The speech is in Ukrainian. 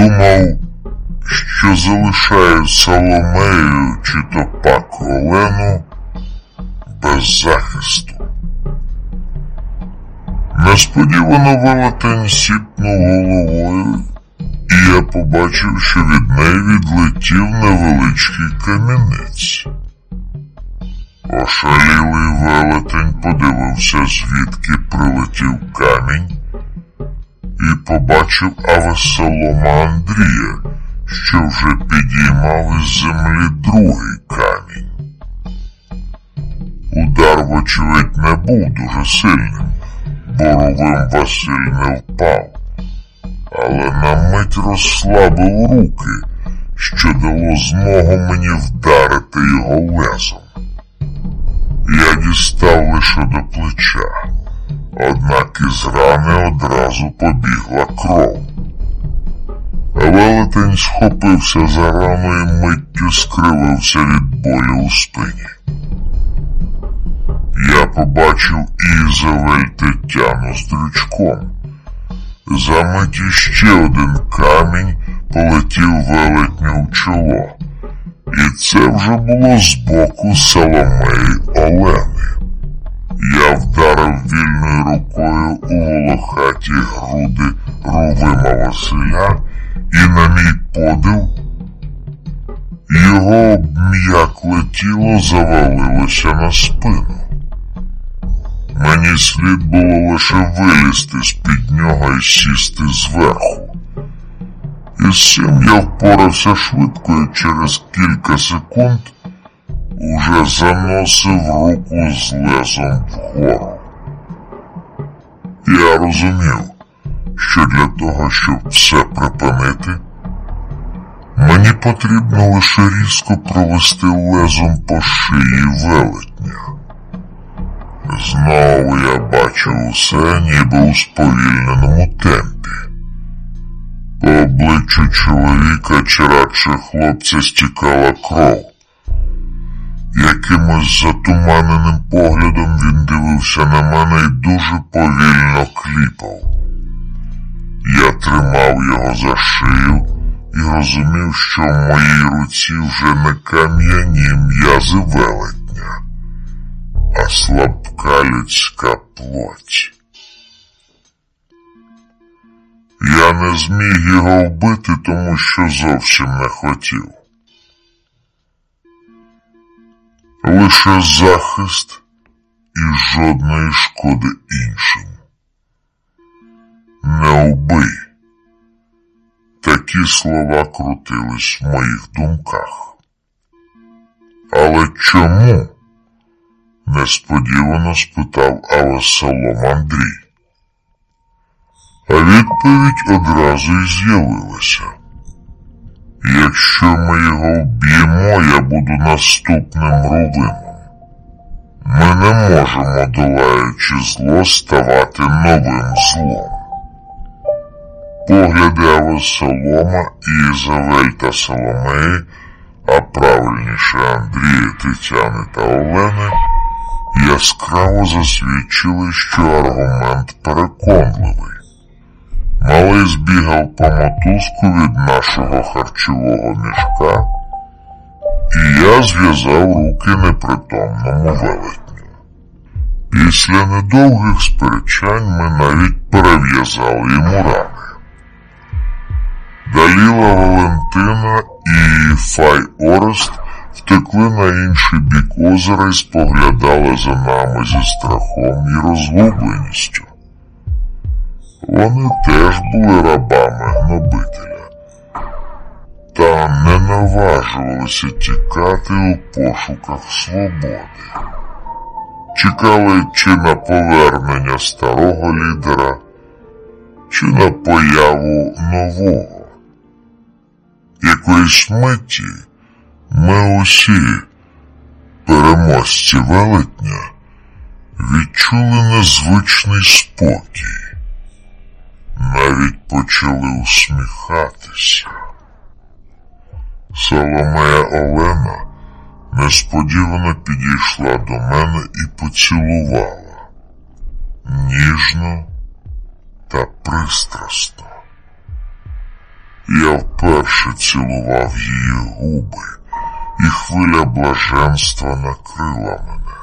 думав, що залишаю Соломею чи то пак Олену без захисту. Несподівано велетень сіпнув головою, і я побачив, що від неї відлетів невеличкий камінець. Ошалілий велетень подивився, звідки прилетів камінь, і побачив Авесолома Андрія, що вже підіймав із землі другий камінь. Удар, вочевидь, не був дуже сильним, боровим Василь не впав, але на мить розслабив руки, що дало змогу мені вдарити його лезом. Я дістав лише до плеча, однак із рани одразу побігла кров. Велетень схопився за рану і миттю скривився від болю у спині. Я побачив Ізавель Тетяну з дрючком. За мить іще один камінь полетів велетню в чоло. І це вже було з боку Соломеї Олени. Я вдарив вільною рукою у волохаті груди Рувима Василя, і на мій подив його обм'якле тіло завалилося на спину. Мені слід було лише вилізти з-під нього і сісти зверху. І з цим я впорався швидко і через кілька секунд уже заносив руку з лезом вгору. Я розумів, що для того, щоб все припинити, мені потрібно лише різко провести лезом по шиї велетня. Знову я бачив усе, ніби у сповільненому темпі. По обличчю чоловіка чи радше хлопця стікала кров. Якимось затуманеним поглядом він дивився на мене і дуже повільно кліпав. Я тримав його за шию і розумів, що в моїй руці вже не кам'яні м'язи велетня, а слабка людська плоть. Я не зміг його вбити, тому що зовсім не хотів. Лише захист і жодної шкоди іншим. Не убий. Такі слова крутились в моїх думках. Але чому? несподівано спитав Авесолом Андрій. А відповідь одразу й з'явилася. Якщо ми його вб'ємо, я буду наступним ровимом. Ми не можемо, долаючи зло, ставати новим злом. Погляди Авесолома і Ізавель та Соломеї, а правильніше Андрія, Тетяни та Олени, яскраво засвідчили, що аргумент переконливий. Малий збігав по мотузку від нашого харчового мішка, і я зв'язав руки непритомному велетню. Після недовгих сперечань ми навіть перев'язали йому рани. Даліла Валентина і Фай Орест втекли на інший бік озера і споглядали за нами зі страхом і розгубленістю. Вони теж були рабами гнобителя, та не наважувалися тікати у пошуках свободи. Чекали чи на повернення старого лідера, чи на появу нового. Якоїсь миті ми усі, переможці велетня, відчули незвичний спокій почали усміхатися. Соломея Олена несподівано підійшла до мене і поцілувала ніжно та пристрасно. я вперше цілував її губи, і хвиля блаженства накрила мене.